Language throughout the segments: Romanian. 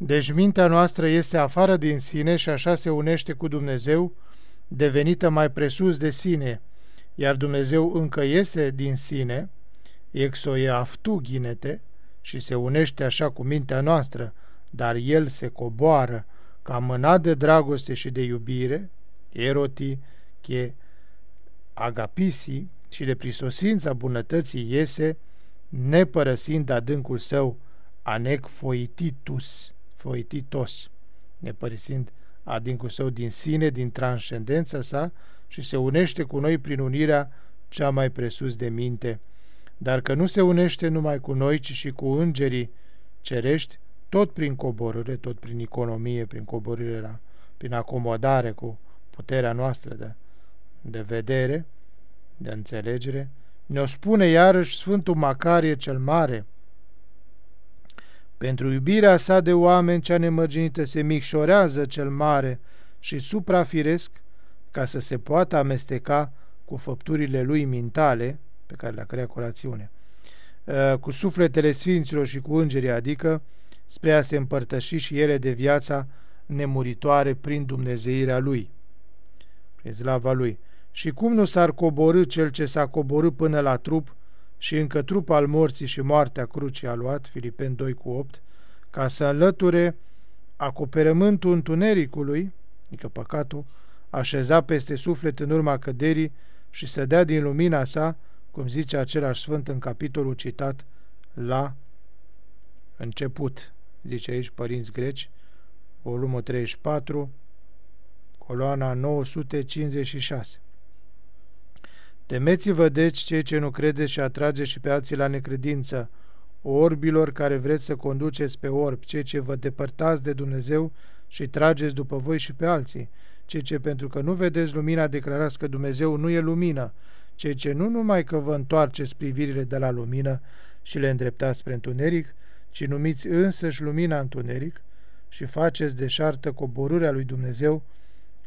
Deci mintea noastră este afară din sine și așa se unește cu Dumnezeu, devenită mai presus de sine, iar Dumnezeu încă iese din sine, exoie aftu ghinete, și se unește așa cu mintea noastră, dar El se coboară ca mâna de dragoste și de iubire, eroti, che agapisi și de prisosința bunătății iese, nepărăsind adâncul său anec foititus, foititos, nepărăsind adâncul său din sine, din transcendența sa și se unește cu noi prin unirea cea mai presus de minte, dar că nu se unește numai cu noi, ci și cu îngerii cerești, tot prin coborâre, tot prin economie, prin coborâre, la, prin acomodare cu puterea noastră de, de vedere, de înțelegere, ne-o spune iarăși Sfântul Macarie cel Mare. Pentru iubirea sa de oameni cea nemărginită se micșorează cel mare și suprafiresc ca să se poată amesteca cu făpturile lui mintale, pe care le-a creat cu rațiune, uh, cu sufletele sfinților și cu îngerii, adică spre a se împărtăși și ele de viața nemuritoare prin Dumnezeirea Lui, prin slava Lui. Și cum nu s-ar coborâ cel ce s-a coborât până la trup și încă trup al morții și moartea crucii a luat, Filipen 2 cu 8, ca să înlăture acoperământul întunericului, adică păcatul, așeza peste suflet în urma căderii și să dea din lumina sa, cum zice același sfânt în capitolul citat la început, zice aici Părinți Greci, volumul 34, coloana 956. Temeți-vă deci cei ce nu credeți și atrage și pe alții la necredință, orbilor care vreți să conduceți pe orbi, cei ce vă depărtați de Dumnezeu și trageți după voi și pe alții, cei ce pentru că nu vedeți lumina declarați că Dumnezeu nu e lumină, cei ce nu numai că vă întoarceți privirile de la lumină și le îndreptați spre întuneric, ci numiți însăși lumina întuneric și faceți deșartă coborârea lui Dumnezeu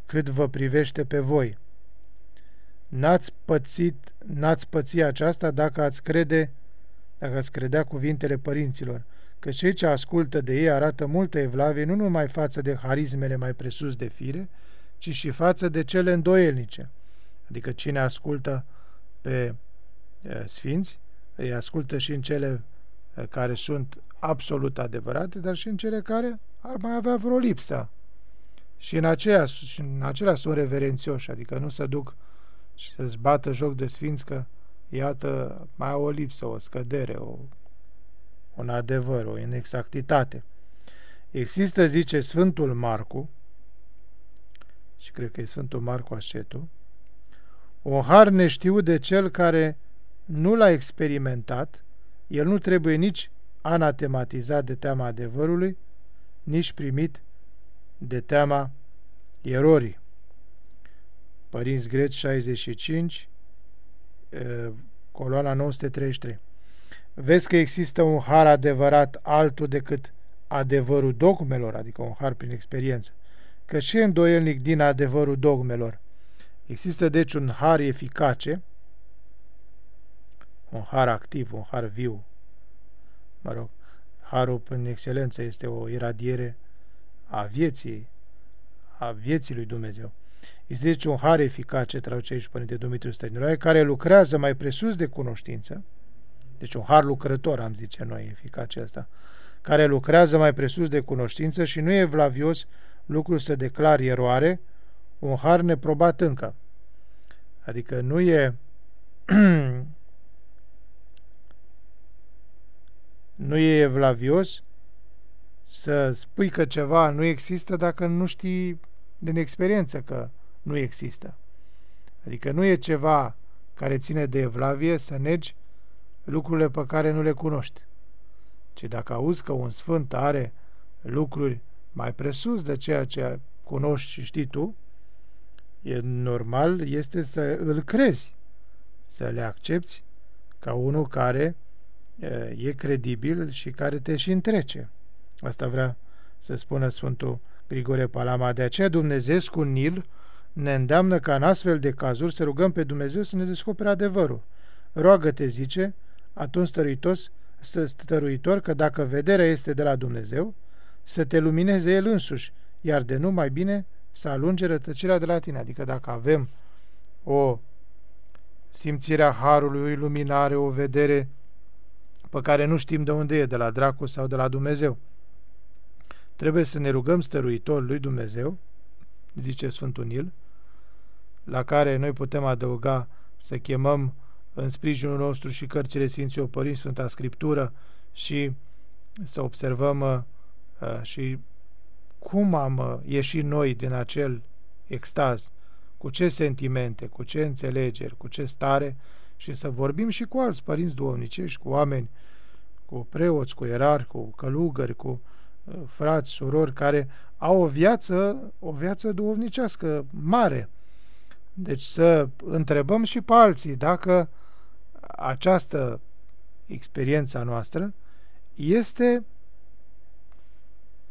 cât vă privește pe voi. N-ați pățit, n-ați păți aceasta dacă ați crede, dacă ați credea cuvintele părinților, că cei ce ascultă de ei arată multă evlavie nu numai față de harismele mai presus de fire, ci și față de cele îndoielnice. Adică cine ascultă pe e, sfinți, îi ascultă și în cele e, care sunt absolut adevărate, dar și în cele care ar mai avea vreo lipsă. Și în, aceea, și în acelea sunt reverențioși, adică nu se duc și să-ți bată joc de sfinți că, iată, mai au o lipsă, o scădere, o, un adevăr, o inexactitate. Există, zice Sfântul Marcu, și cred că e Sfântul Marcu Așetu, un har neștiut de cel care nu l-a experimentat, el nu trebuie nici anatematizat de teama adevărului, nici primit de teama erorii. Părinți Greci 65, coloana 933. Vezi că există un har adevărat altul decât adevărul dogmelor, adică un har prin experiență, că și îndoielnic din adevărul dogmelor. Există deci un har eficace, un har activ, un har viu, mă rog, harul prin excelență este o iradiere a vieții, a vieții lui Dumnezeu. Este deci un har eficace, traduce aici Părinte Dumitru Stăniloae, care lucrează mai presus de cunoștință, deci un har lucrător, am zice noi, eficace asta, care lucrează mai presus de cunoștință și nu e vlavios lucru să declar eroare, un har neprobat încă. Adică nu e nu e evlavios să spui că ceva nu există dacă nu știi din experiență că nu există. Adică nu e ceva care ține de evlavie să negi lucrurile pe care nu le cunoști. Ci dacă auzi că un sfânt are lucruri mai presus de ceea ce cunoști și știi tu, e normal este să îl crezi, să le accepti ca unul care e credibil și care te și întrece. Asta vrea să spună Sfântul Grigore Palama. De aceea Dumnezeu cu Nil ne îndeamnă ca în astfel de cazuri să rugăm pe Dumnezeu să ne descopere adevărul. Roagă-te, zice, atunci stăruitor, stăruitor că dacă vederea este de la Dumnezeu, să te lumineze El însuși, iar de nu mai bine să alunge rătăcirea de la tine. Adică dacă avem o simțire a Harului, o iluminare, o vedere pe care nu știm de unde e, de la dracu sau de la Dumnezeu, trebuie să ne rugăm stăruitor lui Dumnezeu, zice Sfântul Nil, la care noi putem adăuga să chemăm în sprijinul nostru și cărțile Sfinților Părinți, Sfânta Scriptură și să observăm uh, uh, și cum am uh, ieșit noi din acel extaz, cu ce sentimente, cu ce înțelegeri, cu ce stare și să vorbim și cu alți părinți duovnicești, cu oameni, cu preoți, cu ierarhi, cu călugări, cu uh, frați, surori care au o viață, o viață duovnicească mare. Deci să întrebăm și pe alții dacă această experiență a noastră este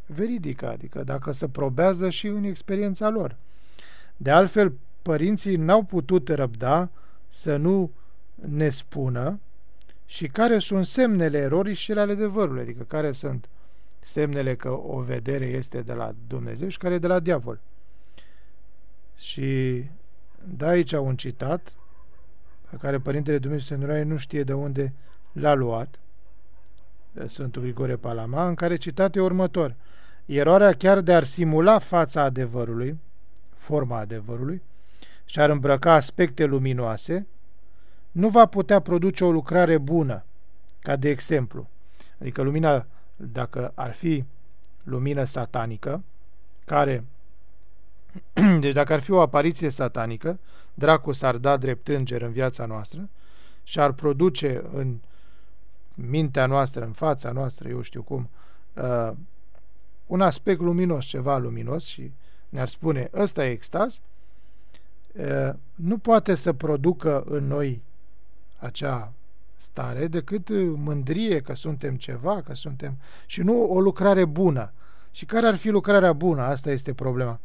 veridică, adică dacă se probează și în experiența lor. De altfel, părinții n-au putut răbda să nu ne spună și care sunt semnele erorii și cele ale adevărului, adică care sunt semnele că o vedere este de la Dumnezeu și care e de la diavol. Și da aici un citat pe care Părintele Dumnezeu Senuraie nu știe de unde l-a luat, Sfântul Grigore Palama, în care citatul e următor. Eroarea chiar de a simula fața adevărului, forma adevărului, și ar îmbrăca aspecte luminoase, nu va putea produce o lucrare bună, ca de exemplu. Adică lumina, dacă ar fi lumină satanică, care, deci dacă ar fi o apariție satanică, dracu s-ar da drept înger în viața noastră și ar produce în mintea noastră, în fața noastră, eu știu cum, uh, un aspect luminos, ceva luminos și ne-ar spune ăsta e extaz, nu poate să producă în noi acea stare decât mândrie că suntem ceva, că suntem și nu o lucrare bună. Și care ar fi lucrarea bună? Asta este problema.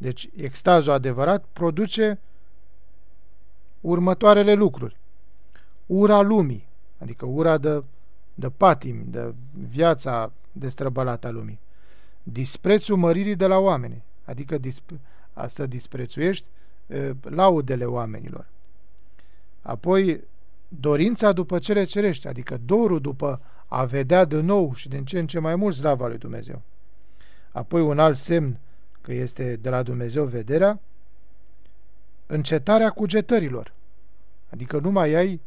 Deci extazul adevărat produce următoarele lucruri. Ura lumii, adică ura de, de patim, de viața destrăbălată a lumii disprețul măririi de la oameni, adică disp- să disprețuiești e, laudele oamenilor. Apoi, dorința după cele cerești, adică dorul după a vedea de nou și din ce în ce mai mult slava lui Dumnezeu. Apoi, un alt semn că este de la Dumnezeu vederea, încetarea cugetărilor, adică nu mai ai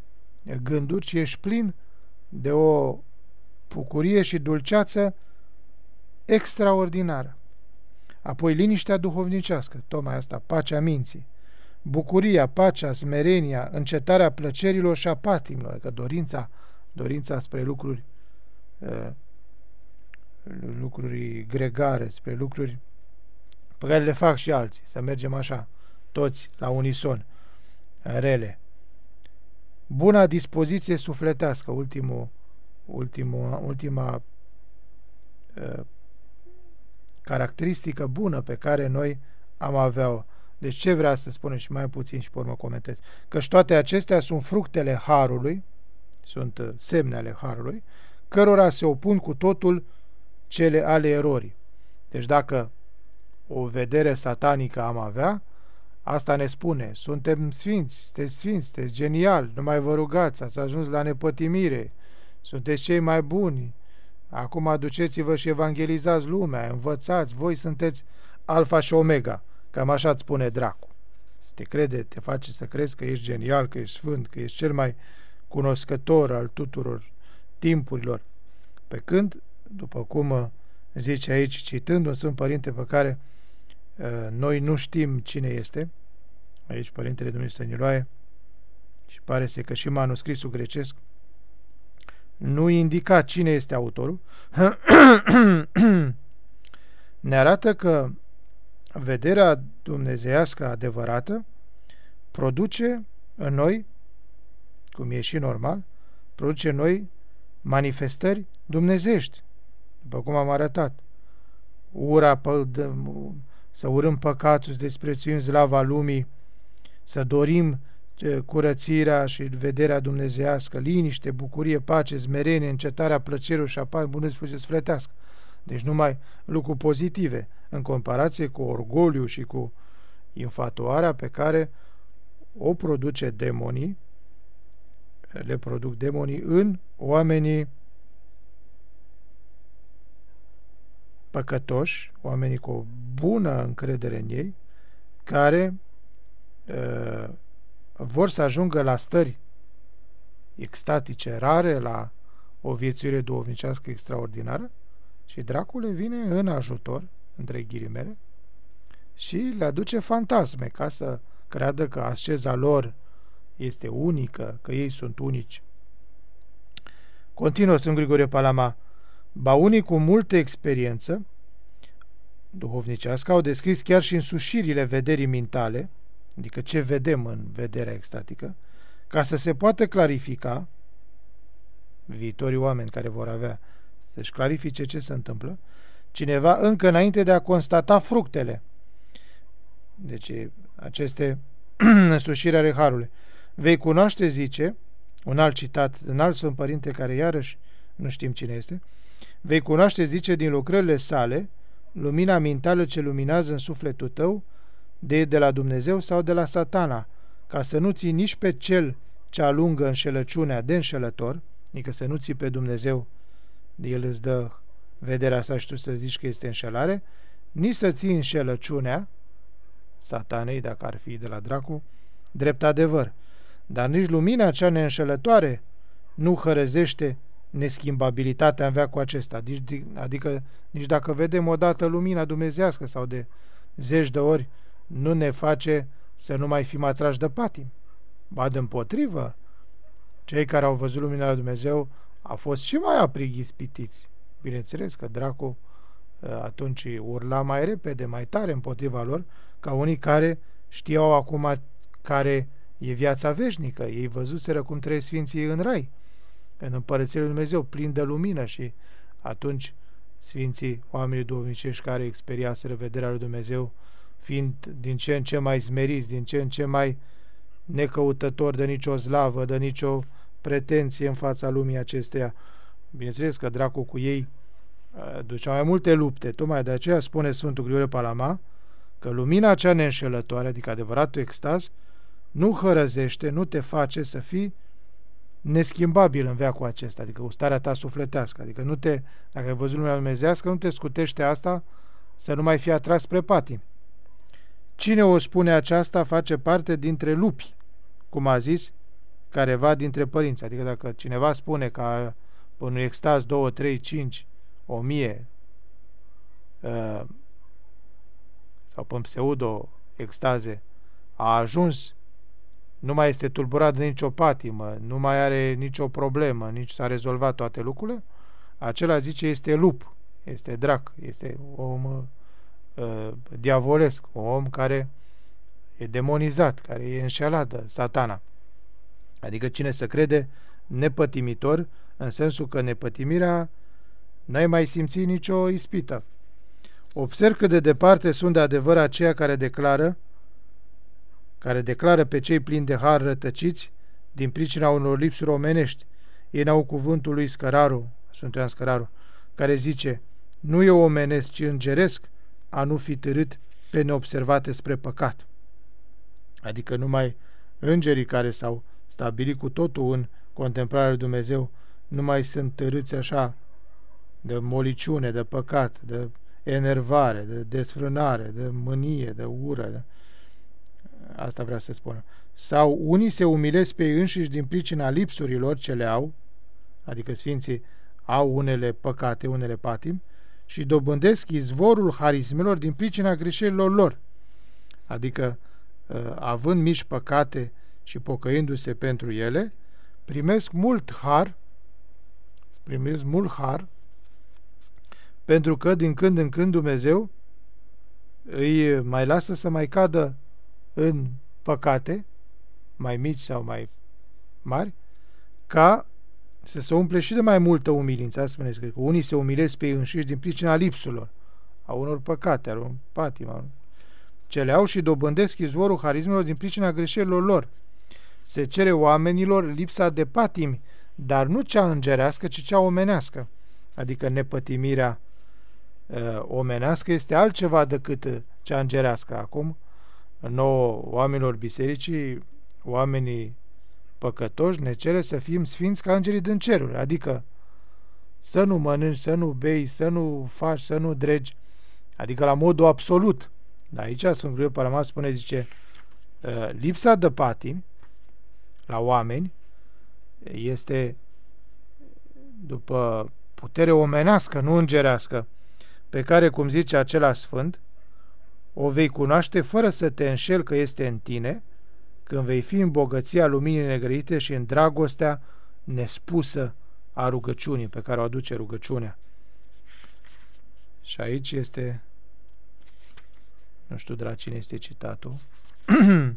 gânduri, ci ești plin de o bucurie și dulceață extraordinară. Apoi liniștea duhovnicească, tocmai asta, pacea minții, bucuria, pacea, smerenia, încetarea plăcerilor și a patimilor, că dorința, dorința spre lucruri uh, lucruri gregare, spre lucruri pe care le fac și alții, să mergem așa, toți la unison, rele. Buna dispoziție sufletească, ultimul, ultimul, ultima uh, caracteristică bună pe care noi am avea-o. Deci ce vrea să spunem și mai puțin și pe urmă comentez? Căci toate acestea sunt fructele Harului, sunt uh, semne ale Harului, cărora se opun cu totul cele ale erorii. Deci dacă o vedere satanică am avea, asta ne spune, suntem sfinți, sunteți sfinți, sunteți geniali, nu mai vă rugați, ați ajuns la nepătimire, sunteți cei mai buni, Acum aduceți-vă și evangelizați lumea, învățați, voi sunteți alfa și omega. Cam așa îți spune dracu. Te crede, te face să crezi că ești genial, că ești sfânt, că ești cel mai cunoscător al tuturor timpurilor. Pe când, după cum zice aici, citând un Sfânt Părinte pe care uh, noi nu știm cine este, aici Părintele Dumnezeu Stăniloae, și pare să că și manuscrisul grecesc. Nu indica cine este autorul, ne arată că vederea dumnezeiască adevărată produce în noi, cum e și normal, produce în noi manifestări dumnezești, după cum am arătat. Ura, pă, de, să urâm păcatul, să desprețuim slava lumii, să dorim curățirea și vederea dumnezească, liniște, bucurie, pace, smerenie, încetarea plăcerilor și a bună dispoziție sfletească. Deci numai lucruri pozitive, în comparație cu orgoliu și cu infatuarea pe care o produce demonii, le produc demonii în oamenii păcătoși, oamenii cu o bună încredere în ei, care uh, vor să ajungă la stări extatice rare, la o viețuire duovnicească extraordinară și dracul le vine în ajutor, între ghilimele, și le aduce fantasme ca să creadă că asceza lor este unică, că ei sunt unici. Continuă Sfânt Grigorie Palama, ba unii cu multă experiență duhovnicească au descris chiar și însușirile vederii mintale, adică ce vedem în vederea extatică, ca să se poată clarifica viitorii oameni care vor avea să-și clarifice ce se întâmplă, cineva încă înainte de a constata fructele. Deci aceste însușiri ale Harului. Vei cunoaște, zice, un alt citat, un alt Sfânt Părinte care iarăși nu știm cine este, vei cunoaște, zice, din lucrările sale, lumina mentală ce luminează în sufletul tău, de, de la Dumnezeu sau de la satana, ca să nu ții nici pe cel ce alungă înșelăciunea de înșelător, adică să nu ții pe Dumnezeu, el îți dă vederea asta și tu să zici că este înșelare, nici să ții înșelăciunea, satanei, dacă ar fi de la dracu, drept adevăr. Dar nici lumina cea neînșelătoare nu hărăzește neschimbabilitatea în veacul acesta. Adică nici dacă vedem odată lumina dumnezească sau de zeci de ori, nu ne face să nu mai fim atrași de patim. Ba de împotrivă, cei care au văzut lumina lui Dumnezeu au fost și mai aprig ispitiți. Bineînțeles că dracu ă, atunci urla mai repede, mai tare împotriva lor, ca unii care știau acum care e viața veșnică. Ei văzuseră cum trăiesc Sfinții în Rai, în Împărăția lui Dumnezeu, plin de lumină și atunci Sfinții, oamenii duhovnicești care experiaseră vederea lui Dumnezeu, fiind din ce în ce mai zmeriți, din ce în ce mai necăutători de nicio slavă, de nicio pretenție în fața lumii acesteia. Bineînțeles că dracu cu ei uh, ducea mai multe lupte, tocmai de aceea spune Sfântul Grigorie Palama că lumina cea neînșelătoare, adică adevăratul extaz, nu hărăzește, nu te face să fii neschimbabil în veacul acesta, adică cu starea ta sufletească, adică nu te, dacă ai văzut lumea dumnezească, nu te scutește asta să nu mai fii atras spre patim. Cine o spune aceasta face parte dintre lupi, cum a zis careva dintre părinți. Adică dacă cineva spune că pe un extaz 2, 3, 5, 1000 uh, sau pe pseudo extaze a ajuns nu mai este tulburat de nicio patimă, nu mai are nicio problemă, nici s-a rezolvat toate lucrurile, acela zice este lup, este drac, este om uh, diavolesc, un om care e demonizat, care e înșelat de satana. Adică cine să crede nepătimitor, în sensul că nepătimirea n-ai mai simțit nicio ispită. Observ cât de departe sunt de adevăr aceia care declară care declară pe cei plini de har rătăciți din pricina unor lipsuri omenești. Ei n-au cuvântul lui Scăraru, Sfântul Ioan Scăraru, care zice, nu e omenesc, ci îngeresc a nu fi târât pe neobservate spre păcat. Adică numai îngerii care s-au stabilit cu totul în contemplarea lui Dumnezeu, nu mai sunt târâți așa de moliciune, de păcat, de enervare, de desfrânare, de mânie, de ură. De... Asta vrea să spună. Sau unii se umilesc pe ei înșiși din pricina lipsurilor ce le au, adică Sfinții au unele păcate, unele patim, și dobândesc izvorul harismelor din pricina greșelilor lor. Adică, ă, având mici păcate și pocăindu-se pentru ele, primesc mult har, primesc mult har, pentru că din când în când Dumnezeu îi mai lasă să mai cadă în păcate, mai mici sau mai mari, ca să se umple și de mai multă umilință. Asta spuneți că unii se umilesc pe ei înșiși din pricina lipsurilor, a unor păcate, a unor patima, ce le au și dobândesc izvorul harismelor din pricina greșelilor lor. Se cere oamenilor lipsa de patimi, dar nu cea îngerească, ci cea omenească, adică nepătimirea omenească este altceva decât cea îngerească. Acum, nouă oamenilor bisericii, oamenii păcătoși ne cere să fim sfinți ca îngerii din ceruri, adică să nu mănânci, să nu bei, să nu faci, să nu dregi, adică la modul absolut. Dar aici Sfântul Greu Parama spune, zice, ă, lipsa de patim la oameni este după putere omenească, nu îngerească, pe care, cum zice acela sfânt, o vei cunoaște fără să te înșel că este în tine, când vei fi în bogăția luminii negrite și în dragostea nespusă a rugăciunii pe care o aduce rugăciunea. Și aici este, nu știu de la cine este citatul,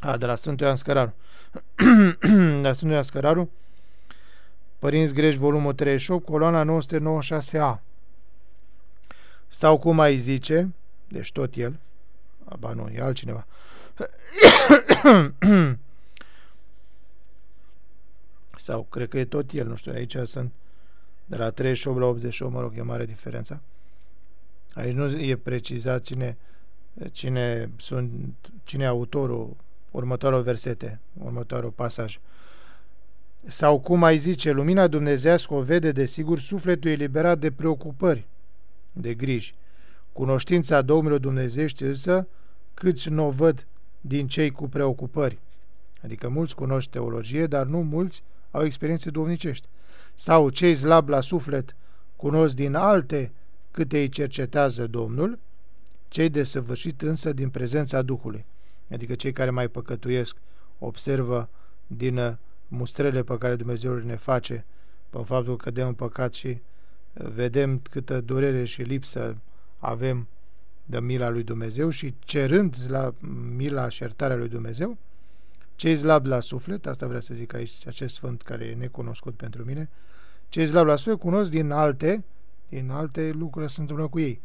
a, de la Sfântul Ioan Scăraru. de la Sfântul Ioan Scăraru, Părinți Grești, volumul 38, coloana 996A. Sau cum mai zice, deci tot el, ba nu, e altcineva, sau cred că e tot el, nu știu, aici sunt de la 38 la 88, mă rog, e mare diferența. Aici nu e precizat cine, cine, sunt, cine e autorul următorul versete, următorul pasaj. Sau cum mai zice, lumina dumnezească o vede, desigur, sufletul eliberat de preocupări, de griji. Cunoștința Domnului Dumnezeiești însă, câți nu o văd din cei cu preocupări. Adică mulți cunoști teologie, dar nu mulți au experiențe duhovnicești. Sau cei slab la suflet cunosc din alte câte îi cercetează Domnul, cei desăvârșit însă din prezența Duhului. Adică cei care mai păcătuiesc observă din mustrele pe care Dumnezeu ne face pe faptul că cădem în păcat și vedem câtă durere și lipsă avem de mila lui Dumnezeu și cerând la mila și iertarea lui Dumnezeu, cei slab la suflet, asta vrea să zic aici, acest sfânt care e necunoscut pentru mine, cei slab la suflet cunosc din alte, din alte lucruri sunt întâmplă cu ei.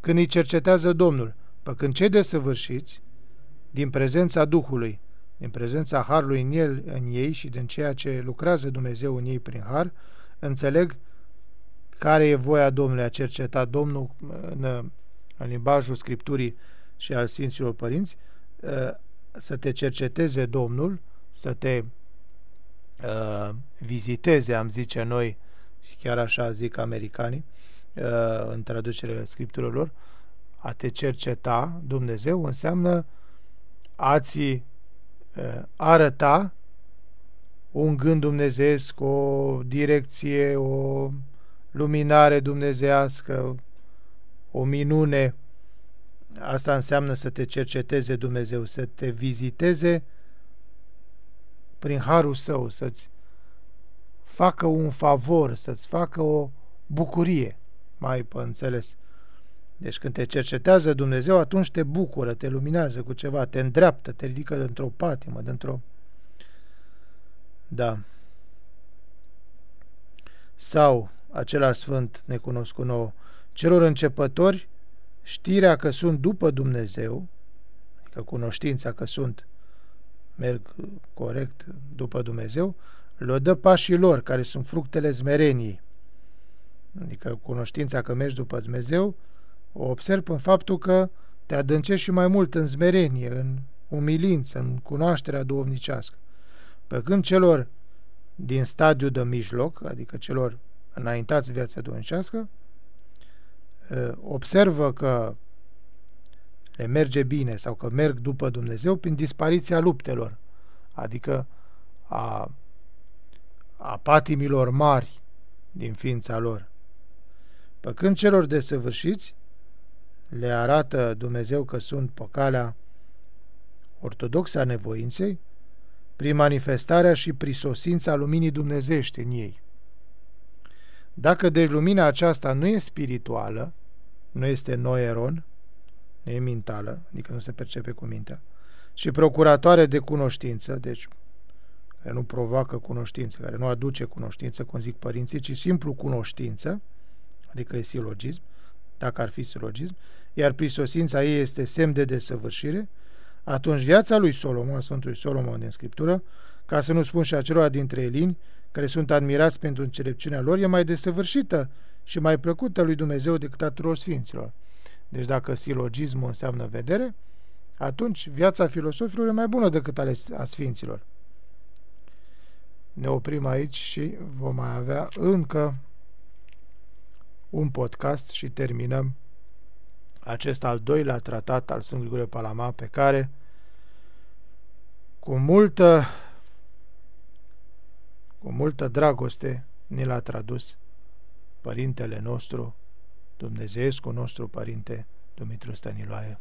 Când îi cercetează Domnul, pe când cei desăvârșiți, din prezența Duhului, din prezența Harului în, el, în ei și din ceea ce lucrează Dumnezeu în ei prin Har, înțeleg care e voia Domnului? A cercetat Domnul în în limbajul Scripturii și al Sfinților Părinți, ă, să te cerceteze Domnul, să te ă, viziteze, am zice noi, și chiar așa zic americanii, ă, în traducerea Scripturilor lor, a te cerceta Dumnezeu înseamnă a-ți arăta un gând dumnezeesc, o direcție, o luminare dumnezească, o minune. Asta înseamnă să te cerceteze Dumnezeu, să te viziteze prin harul său, să-ți facă un favor, să-ți facă o bucurie, mai pe înțeles. Deci când te cercetează Dumnezeu, atunci te bucură, te luminează cu ceva, te îndreaptă, te ridică dintr-o patimă, dintr-o... Da. Sau același sfânt necunoscut nou, celor începători știrea că sunt după Dumnezeu, adică cunoștința că sunt, merg corect după Dumnezeu, le dă pașii lor, care sunt fructele zmereniei. Adică cunoștința că mergi după Dumnezeu, o observ în faptul că te adâncești și mai mult în zmerenie, în umilință, în cunoașterea duhovnicească. Pe când celor din stadiul de mijloc, adică celor înaintați viața duhovnicească, observă că le merge bine sau că merg după Dumnezeu prin dispariția luptelor, adică a, a patimilor mari din ființa lor. Pe când celor desăvârșiți le arată Dumnezeu că sunt pe calea ortodoxă a nevoinței, prin manifestarea și prisosința luminii dumnezești în ei. Dacă deci lumina aceasta nu e spirituală, nu este noeron, nu e mentală, adică nu se percepe cu mintea, și procuratoare de cunoștință, deci care nu provoacă cunoștință, care nu aduce cunoștință, cum zic părinții, ci simplu cunoștință, adică e silogism, dacă ar fi silogism, iar prisosința ei este semn de desăvârșire, atunci viața lui Solomon, Sfântului Solomon din Scriptură, ca să nu spun și acelora dintre elini, care sunt admirați pentru înțelepciunea lor, e mai desăvârșită și mai plăcută lui Dumnezeu decât a tuturor sfinților. Deci dacă silogismul înseamnă vedere, atunci viața filosofilor e mai bună decât ale a sfinților. Ne oprim aici și vom mai avea încă un podcast și terminăm acest al doilea tratat al Sfântului Grigore Palama pe care cu multă cu multă dragoste ne l-a tradus Părintele nostru, Dumnezeescu nostru Părinte Dumitru Stăniloae.